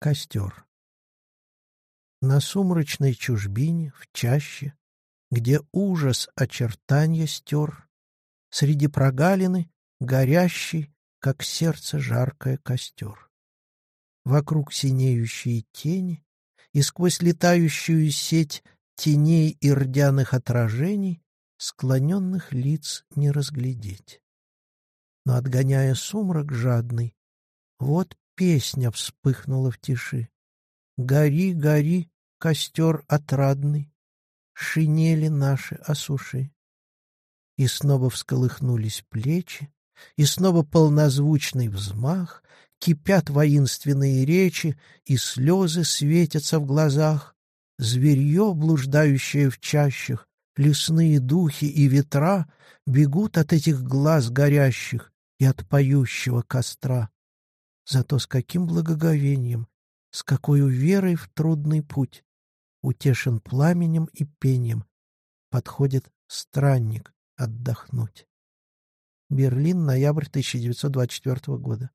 Костер. На сумрачной чужбине, в чаще, Где ужас очертанья стер, Среди прогалины горящий, Как сердце жаркое костер. Вокруг синеющие тени, И сквозь летающую сеть Теней и рдяных отражений Склоненных лиц не разглядеть. Но, отгоняя сумрак жадный, Вот песня вспыхнула в тиши. Гори, гори, костер отрадный, Шинели наши осуши. И снова всколыхнулись плечи, И снова полнозвучный взмах, Кипят воинственные речи, И слезы светятся в глазах. Зверье, блуждающее в чащах, Лесные духи и ветра Бегут от этих глаз горящих И от поющего костра. Зато с каким благоговением, с какой верой в трудный путь, утешен пламенем и пением, подходит странник отдохнуть. Берлин, ноябрь 1924 года.